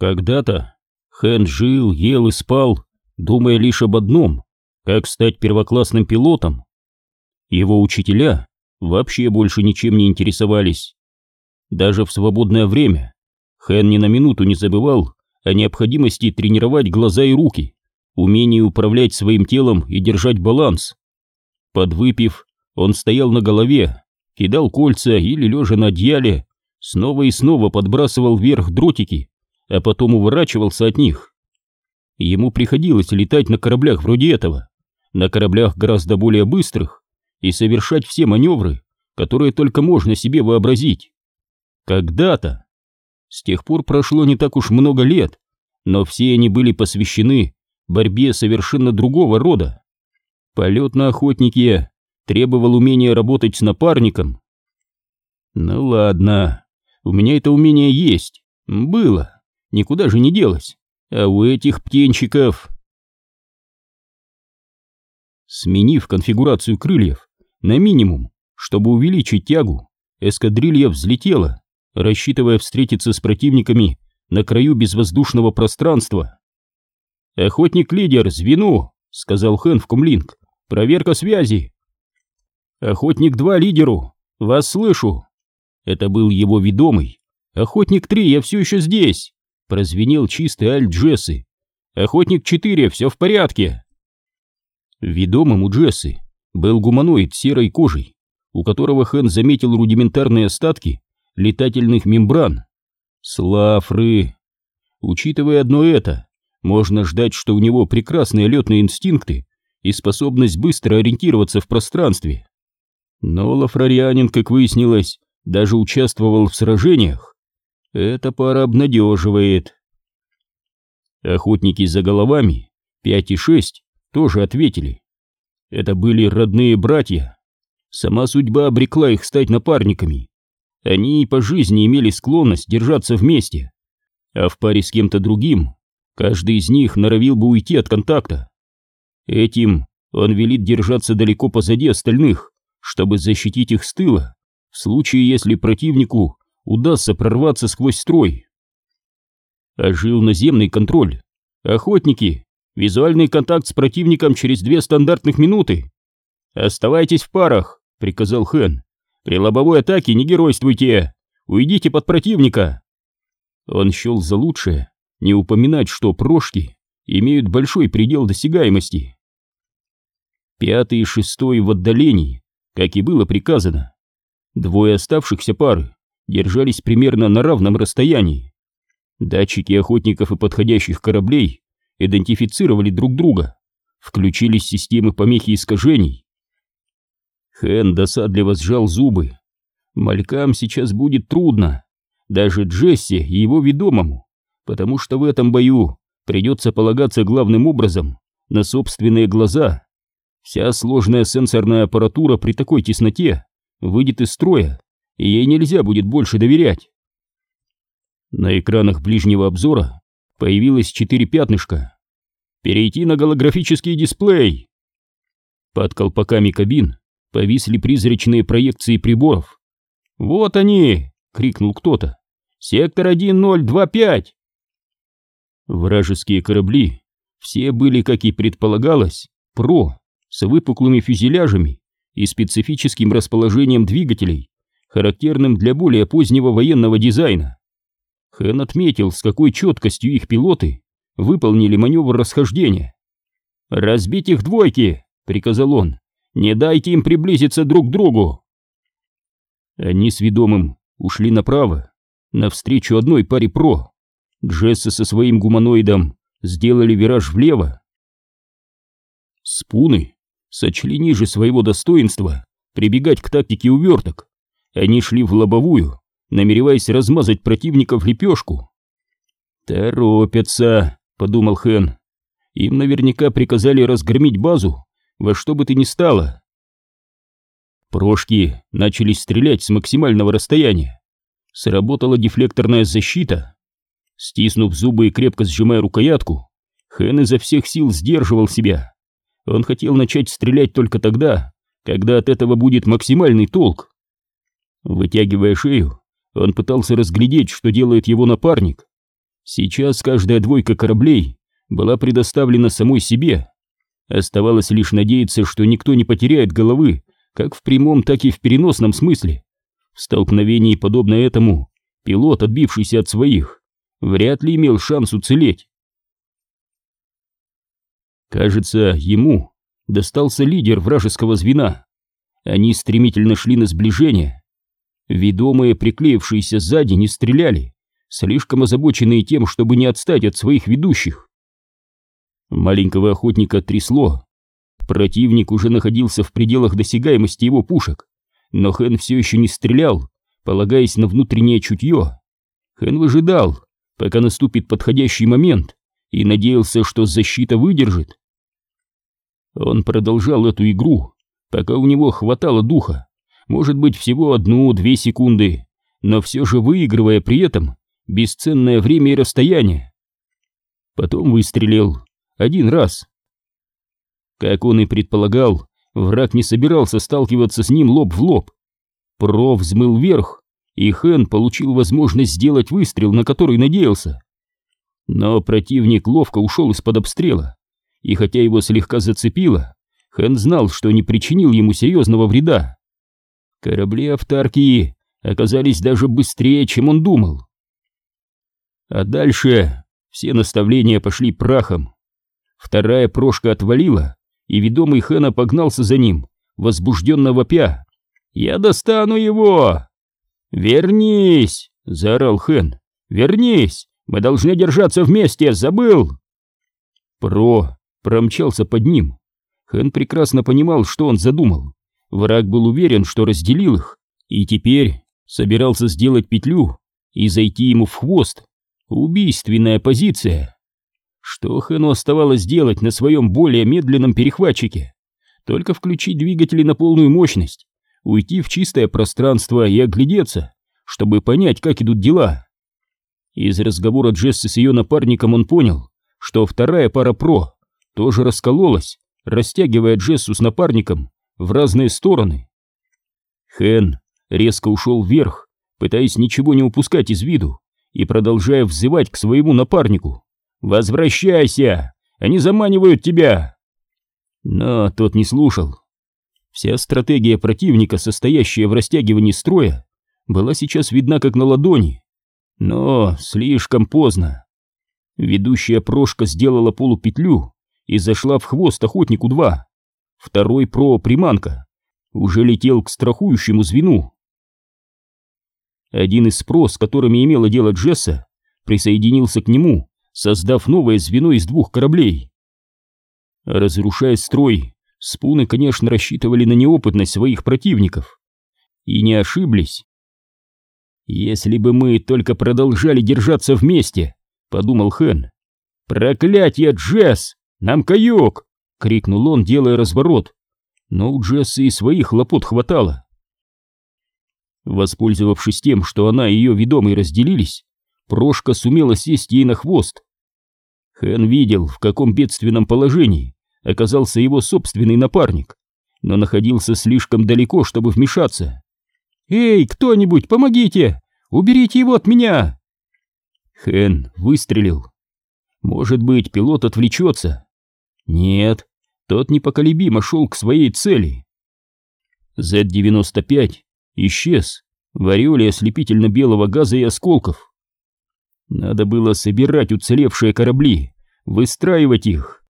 Когда-то Хэн жил, ел и спал, думая лишь об одном — как стать первоклассным пилотом. Его учителя вообще больше ничем не интересовались. Даже в свободное время Хэн ни на минуту не забывал о необходимости тренировать глаза и руки, умении управлять своим телом и держать баланс. Подвыпив, он стоял на голове, кидал кольца или, лежа на одеяле, снова и снова подбрасывал вверх дротики, а потом уворачивался от них. Ему приходилось летать на кораблях вроде этого, на кораблях гораздо более быстрых, и совершать все маневры, которые только можно себе вообразить. Когда-то. С тех пор прошло не так уж много лет, но все они были посвящены борьбе совершенно другого рода. Полет на охотнике требовал умения работать с напарником. Ну ладно, у меня это умение есть, было, никуда же не делось, а у этих птенчиков... Сменив конфигурацию крыльев на минимум, чтобы увеличить тягу, эскадрилья взлетела, рассчитывая встретиться с противниками на краю безвоздушного пространства. «Охотник-лидер, звену!» — сказал Хэн в Кумлинг. «Проверка связи!» «Охотник-2 лидеру! Вас слышу!» Это был его ведомый. «Охотник-3, я все еще здесь!» — прозвенел чистый аль Джессы. «Охотник-4, все в порядке!» Ведомым у Джессы был гуманоид серой кожей, у которого Хэн заметил рудиментарные остатки летательных мембран. Слафры! Учитывая одно это, можно ждать, что у него прекрасные летные инстинкты и способность быстро ориентироваться в пространстве. Но Лафрарианин, как выяснилось, даже участвовал в сражениях. Эта пара обнадеживает. Охотники за головами, 5 и 6, тоже ответили. Это были родные братья. Сама судьба обрекла их стать напарниками. Они по жизни имели склонность держаться вместе, а в паре с кем-то другим каждый из них норовил бы уйти от контакта. Этим он велит держаться далеко позади остальных, чтобы защитить их с тыла, в случае, если противнику удастся прорваться сквозь строй. Ожил наземный контроль. Охотники, визуальный контакт с противником через две стандартных минуты. «Оставайтесь в парах», — приказал Хэн. При лобовой атаке не геройствуйте! Уйдите под противника!» Он счел за лучшее не упоминать, что прошки имеют большой предел досягаемости. Пятый и шестой в отдалении, как и было приказано. Двое оставшихся пары держались примерно на равном расстоянии. Датчики охотников и подходящих кораблей идентифицировали друг друга, включились системы помехи искажений, Хэн досадливо сжал зубы. Малькам сейчас будет трудно, даже Джесси и его ведомому, потому что в этом бою придется полагаться главным образом на собственные глаза. Вся сложная сенсорная аппаратура при такой тесноте выйдет из строя, и ей нельзя будет больше доверять. На экранах ближнего обзора появилось четыре пятнышка. Перейти на голографический дисплей. Под колпаками кабин повисли призрачные проекции приборов. «Вот они!» — крикнул кто-то. «Сектор 1025!» Вражеские корабли все были, как и предполагалось, ПРО, с выпуклыми фюзеляжами и специфическим расположением двигателей, характерным для более позднего военного дизайна. Хэн отметил, с какой четкостью их пилоты выполнили маневр расхождения. «Разбить их двойки!» — приказал он. Не дайте им приблизиться друг к другу!» Они с ведомым ушли направо, навстречу одной паре ПРО. Джесса со своим гуманоидом сделали вираж влево. Спуны сочли ниже своего достоинства прибегать к тактике уверток. Они шли в лобовую, намереваясь размазать противника в лепешку. «Торопятся», — подумал Хэн. «Им наверняка приказали разгромить базу во что бы то ни стало. Прошки начали стрелять с максимального расстояния. Сработала дефлекторная защита. Стиснув зубы и крепко сжимая рукоятку, Хэн изо всех сил сдерживал себя. Он хотел начать стрелять только тогда, когда от этого будет максимальный толк. Вытягивая шею, он пытался разглядеть, что делает его напарник. Сейчас каждая двойка кораблей была предоставлена самой себе. Оставалось лишь надеяться, что никто не потеряет головы, как в прямом, так и в переносном смысле. В столкновении, подобно этому, пилот, отбившийся от своих, вряд ли имел шанс уцелеть. Кажется, ему достался лидер вражеского звена. Они стремительно шли на сближение. Ведомые, приклеившиеся сзади, не стреляли, слишком озабоченные тем, чтобы не отстать от своих ведущих. Маленького охотника трясло. Противник уже находился в пределах досягаемости его пушек, но Хэн все еще не стрелял, полагаясь на внутреннее чутье. Хэн выжидал, пока наступит подходящий момент, и надеялся, что защита выдержит. Он продолжал эту игру, пока у него хватало духа, может быть всего одну-две секунды, но все же выигрывая при этом бесценное время и расстояние. Потом выстрелил один раз. Как он и предполагал, враг не собирался сталкиваться с ним лоб в лоб. Про взмыл вверх, и Хэн получил возможность сделать выстрел, на который надеялся. Но противник ловко ушел из-под обстрела, и хотя его слегка зацепило, Хэн знал, что не причинил ему серьезного вреда. Корабли автаркии оказались даже быстрее, чем он думал. А дальше все наставления пошли прахом. Вторая прошка отвалила, и ведомый Хэна погнался за ним, возбужденно вопя. «Я достану его!» «Вернись!» — заорал Хэн. «Вернись! Мы должны держаться вместе, забыл!» Про промчался под ним. Хэн прекрасно понимал, что он задумал. Враг был уверен, что разделил их, и теперь собирался сделать петлю и зайти ему в хвост. Убийственная позиция. Что Хэну оставалось делать на своем более медленном перехватчике? Только включить двигатели на полную мощность, уйти в чистое пространство и оглядеться, чтобы понять, как идут дела. Из разговора Джесси с ее напарником он понял, что вторая пара ПРО тоже раскололась, растягивая Джессу с напарником в разные стороны. Хэн резко ушел вверх, пытаясь ничего не упускать из виду, и продолжая взывать к своему напарнику. «Возвращайся! Они заманивают тебя!» Но тот не слушал. Вся стратегия противника, состоящая в растягивании строя, была сейчас видна как на ладони. Но слишком поздно. Ведущая прошка сделала полупетлю и зашла в хвост охотнику-2. Второй про-приманка уже летел к страхующему звену. Один из спро, с которыми имело дело Джесса, присоединился к нему, создав новое звено из двух кораблей. Разрушая строй, спуны, конечно, рассчитывали на неопытность своих противников. И не ошиблись. «Если бы мы только продолжали держаться вместе», — подумал Хэн. «Проклятье, Джесс! Нам каюк!» — крикнул он, делая разворот. Но у Джесса и своих хлопот хватало. Воспользовавшись тем, что она и ее ведомый разделились, Прошка сумела сесть ей на хвост. Хэн видел, в каком бедственном положении оказался его собственный напарник, но находился слишком далеко, чтобы вмешаться. «Эй, кто-нибудь, помогите! Уберите его от меня!» Хэн выстрелил. Может быть, пилот отвлечется. Нет, тот непоколебимо шел к своей цели. Z-95 исчез в ореоле ослепительно-белого газа и осколков. Надо было собирать уцелевшие корабли, выстраивать их.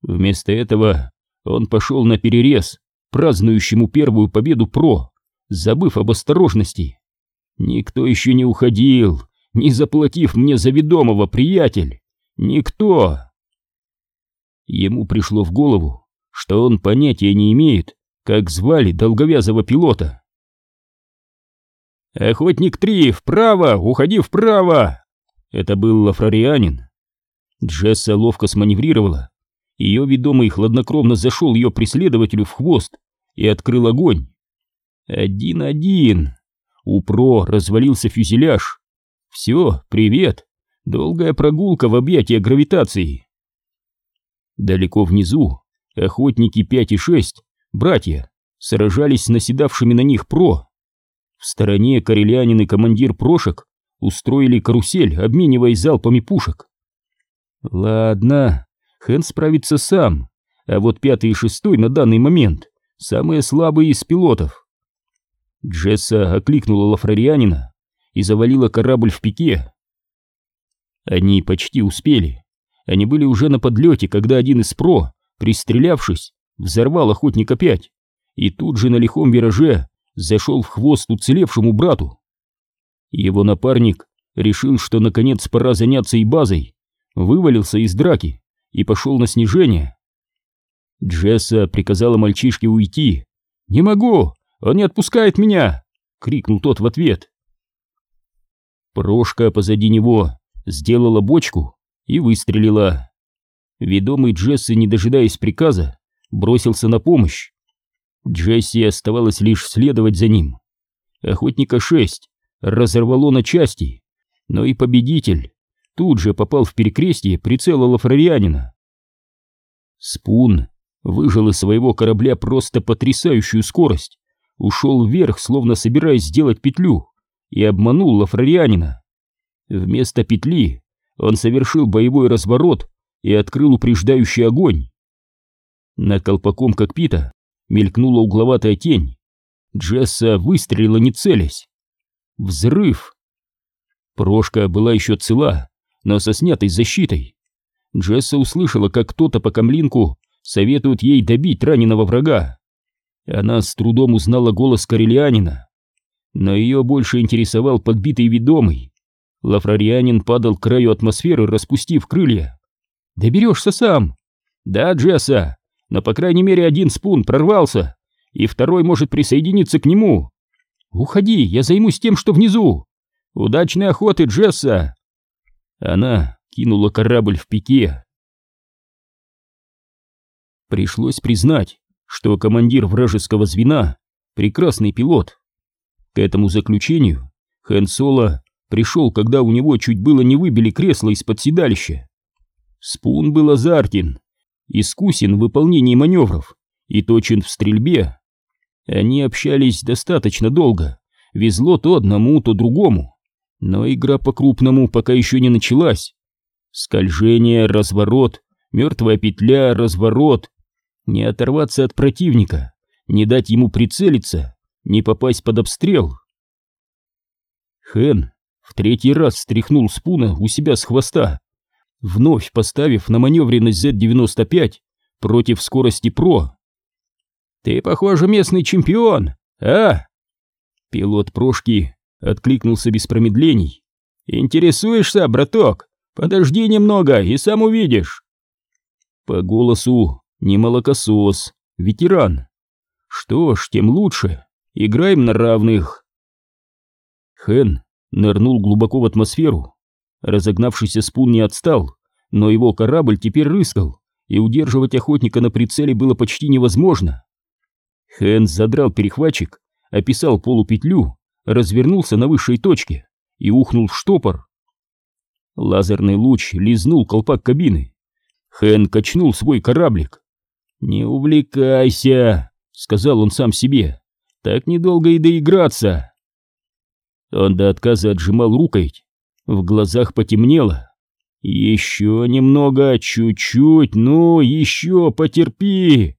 Вместо этого он пошел на перерез, празднующему первую победу ПРО, забыв об осторожности. Никто еще не уходил, не заплатив мне за ведомого, приятель. Никто. Ему пришло в голову, что он понятия не имеет, как звали долговязого пилота. «Охотник три, вправо! Уходи вправо!» Это был лафрарианин. Джесса ловко сманеврировала. Ее ведомый хладнокровно зашел ее преследователю в хвост и открыл огонь. Один-один. У Про развалился фюзеляж. Все, привет. Долгая прогулка в объятия гравитации. Далеко внизу охотники 5 и 6, братья, сражались с наседавшими на них Про. В стороне корелянин и командир Прошек устроили карусель, обмениваясь залпами пушек. Ладно, Хэн справится сам, а вот пятый и шестой на данный момент самые слабые из пилотов. Джесса окликнула Лафрарианина и завалила корабль в пике. Они почти успели. Они были уже на подлете, когда один из ПРО, пристрелявшись, взорвал охотника 5 и тут же на лихом вираже зашел в хвост уцелевшему брату. Его напарник решил, что наконец пора заняться и базой, вывалился из драки и пошел на снижение. Джесса приказала мальчишке уйти. «Не могу! Он не отпускает меня!» — крикнул тот в ответ. Прошка позади него сделала бочку и выстрелила. Ведомый Джесси, не дожидаясь приказа, бросился на помощь. Джесси оставалось лишь следовать за ним. Охотника 6 разорвало на части, но и победитель тут же попал в перекрестие прицела Лафрарианина. Спун выжил из своего корабля просто потрясающую скорость, ушел вверх, словно собираясь сделать петлю, и обманул Лафрарианина. Вместо петли он совершил боевой разворот и открыл упреждающий огонь. Над колпаком кокпита мелькнула угловатая тень. Джесса выстрелила не целясь. Взрыв! Прошка была еще цела, но со снятой защитой. Джесса услышала, как кто-то по камлинку советует ей добить раненого врага. Она с трудом узнала голос Карелианина, но ее больше интересовал подбитый ведомый. Лафрарианин падал к краю атмосферы, распустив крылья. «Доберешься сам!» «Да, Джесса, но по крайней мере один спун прорвался, и второй может присоединиться к нему. Уходи, я займусь тем, что внизу. Удачной охоты, Джесса!» Она кинула корабль в пике. Пришлось признать, что командир вражеского звена — прекрасный пилот. К этому заключению Хэн Соло пришел, когда у него чуть было не выбили кресло из-под седалища. Спун был азартен, искусен в выполнении маневров и точен в стрельбе. Они общались достаточно долго, везло то одному, то другому. Но игра по-крупному пока еще не началась. Скольжение, разворот, мертвая петля, разворот. Не оторваться от противника, не дать ему прицелиться, не попасть под обстрел. Хэн в третий раз стряхнул спуна у себя с хвоста, вновь поставив на маневренность Z-95 против скорости ПРО. «Ты, похоже, местный чемпион, а?» Пилот Прошки откликнулся без промедлений. «Интересуешься, браток? Подожди немного и сам увидишь». По голосу не молокосос, ветеран. Что ж, тем лучше. Играем на равных. Хэн нырнул глубоко в атмосферу. Разогнавшийся спун не отстал, но его корабль теперь рыскал, и удерживать охотника на прицеле было почти невозможно. Хэн задрал перехватчик, описал полупетлю, развернулся на высшей точке и ухнул в штопор. Лазерный луч лизнул колпак кабины. Хэн качнул свой кораблик. «Не увлекайся!» — сказал он сам себе. «Так недолго и доиграться!» Он до отказа отжимал рукоять. В глазах потемнело. «Еще немного, чуть-чуть, ну, еще потерпи!»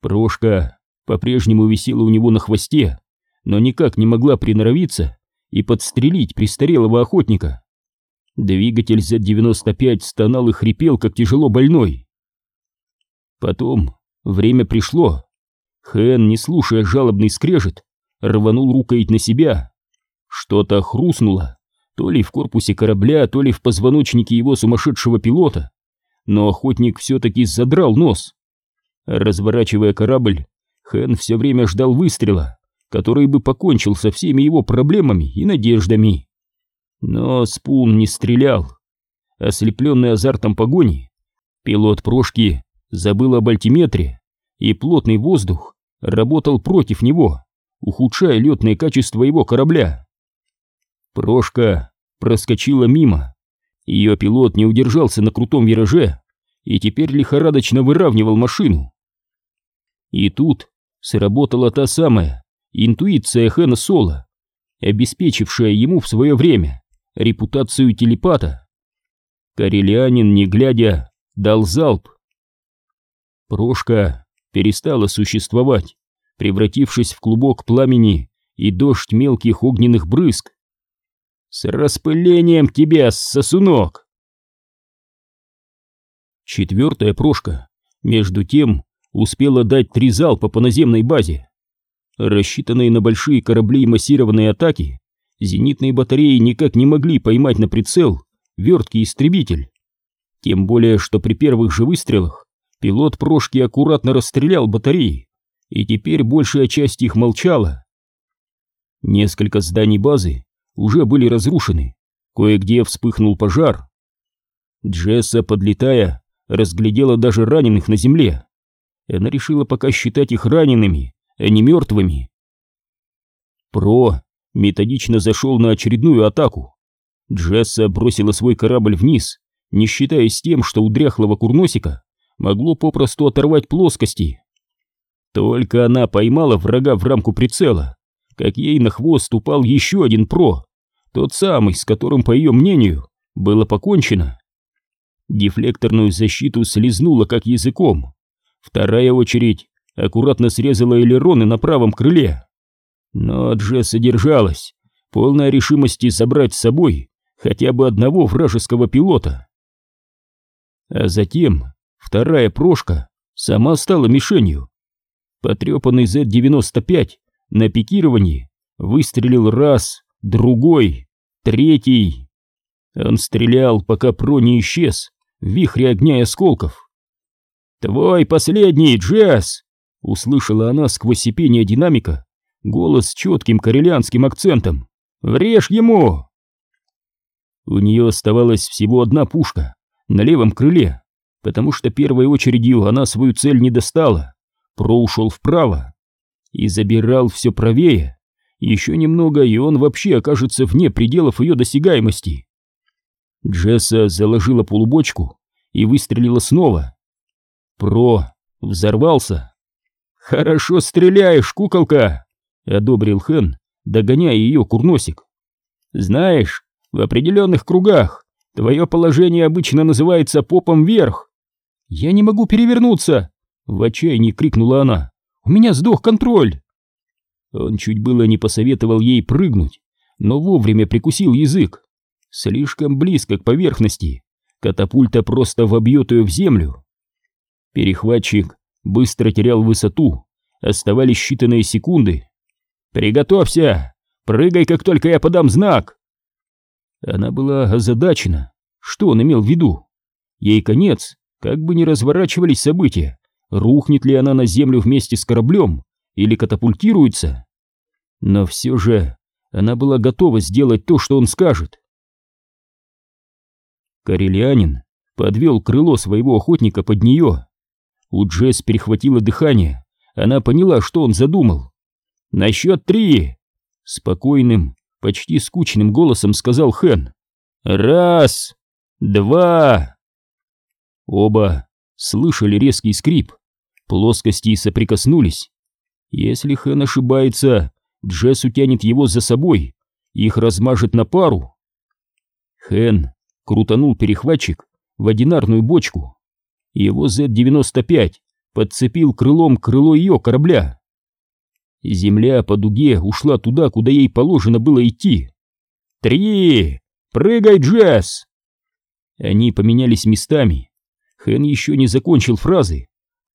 Прошка по-прежнему висела у него на хвосте, но никак не могла приноровиться и подстрелить престарелого охотника. Двигатель Z-95 стонал и хрипел, как тяжело больной. Потом время пришло. Хэн, не слушая жалобный скрежет, рванул рукоять на себя. Что-то хрустнуло, то ли в корпусе корабля, то ли в позвоночнике его сумасшедшего пилота. Но охотник все-таки задрал нос. Разворачивая корабль, Хэн все время ждал выстрела, который бы покончил со всеми его проблемами и надеждами. Но Спун не стрелял. Ослепленный азартом погони, пилот Прошки забыл об альтиметре, и плотный воздух работал против него, ухудшая летное качество его корабля. Прошка проскочила мимо. Ее пилот не удержался на крутом вираже и теперь лихорадочно выравнивал машину. И тут сработала та самая интуиция Хэна Соло. обеспечившая ему в свое время репутацию телепата. Карелианин, не глядя, дал залп. Прошка перестала существовать, превратившись в клубок пламени и дождь мелких огненных брызг. «С распылением тебя, сосунок!» Четвертая прошка, между тем, успела дать три залпа по наземной базе. Рассчитанные на большие корабли массированные атаки, зенитные батареи никак не могли поймать на прицел верткий истребитель. Тем более, что при первых же выстрелах пилот прошки аккуратно расстрелял батареи, и теперь большая часть их молчала. Несколько зданий базы уже были разрушены, кое-где вспыхнул пожар. Джесса, подлетая, разглядела даже раненых на земле. Она решила пока считать их ранеными, а не мертвыми. Про методично зашел на очередную атаку. Джесса бросила свой корабль вниз, не считаясь тем, что у дряхлого курносика могло попросту оторвать плоскости. Только она поймала врага в рамку прицела, как ей на хвост упал еще один про, тот самый, с которым, по ее мнению, было покончено. Дефлекторную защиту слезнула как языком. Вторая очередь аккуратно срезала элероны на правом крыле. Но Джесса держалась, полная решимости забрать с собой хотя бы одного вражеского пилота. А затем вторая прошка сама стала мишенью. Потрепанный Z-95 на пикировании выстрелил раз, другой, третий. Он стрелял, пока Про не исчез в вихре огня и осколков. «Твой последний, Джесс!» — услышала она сквозь сипение динамика голос с четким карелианским акцентом. «Врежь ему!» У нее оставалась всего одна пушка на левом крыле, потому что первой очередью она свою цель не достала. Про ушел вправо и забирал все правее. Еще немного, и он вообще окажется вне пределов ее досягаемости. Джесса заложила полубочку и выстрелила снова. Про взорвался. «Хорошо стреляешь, куколка!» — одобрил Хэн, догоняя ее курносик. «Знаешь, в определенных кругах твое положение обычно называется попом вверх. Я не могу перевернуться!» — в отчаянии крикнула она. «У меня сдох контроль!» Он чуть было не посоветовал ей прыгнуть, но вовремя прикусил язык. Слишком близко к поверхности. Катапульта просто вобьет ее в землю. Перехватчик быстро терял высоту. Оставались считанные секунды. «Приготовься! Прыгай, как только я подам знак!» Она была озадачена. Что он имел в виду? Ей конец, как бы ни разворачивались события. Рухнет ли она на землю вместе с кораблем или катапультируется? Но все же она была готова сделать то, что он скажет. Карелианин подвел крыло своего охотника под нее. У Джесс перехватило дыхание. Она поняла, что он задумал. «На счет три!» Спокойным, почти скучным голосом сказал Хэн. «Раз! Два!» Оба слышали резкий скрип. Плоскости соприкоснулись. Если Хэн ошибается, Джесс утянет его за собой, их размажет на пару. Хэн крутанул перехватчик в одинарную бочку. Его Z-95 подцепил крылом крыло ее корабля. Земля по дуге ушла туда, куда ей положено было идти. «Три! Прыгай, Джесс!» Они поменялись местами. Хэн еще не закончил фразы.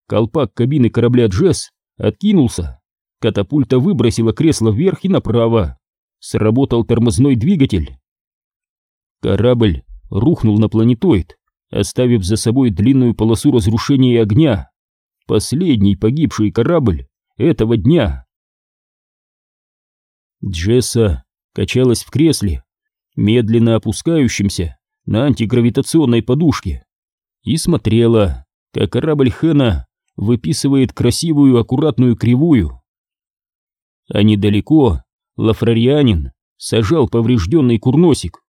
Колпак кабины корабля Джесс откинулся. Катапульта выбросила кресло вверх и направо. Сработал тормозной двигатель. Корабль рухнул на планетоид, оставив за собой длинную полосу разрушения и огня. Последний погибший корабль этого дня. Джесса качалась в кресле, медленно опускающемся на антигравитационной подушке, и смотрела, как корабль Хэна выписывает красивую аккуратную кривую. А недалеко Лафрарианин сажал поврежденный курносик.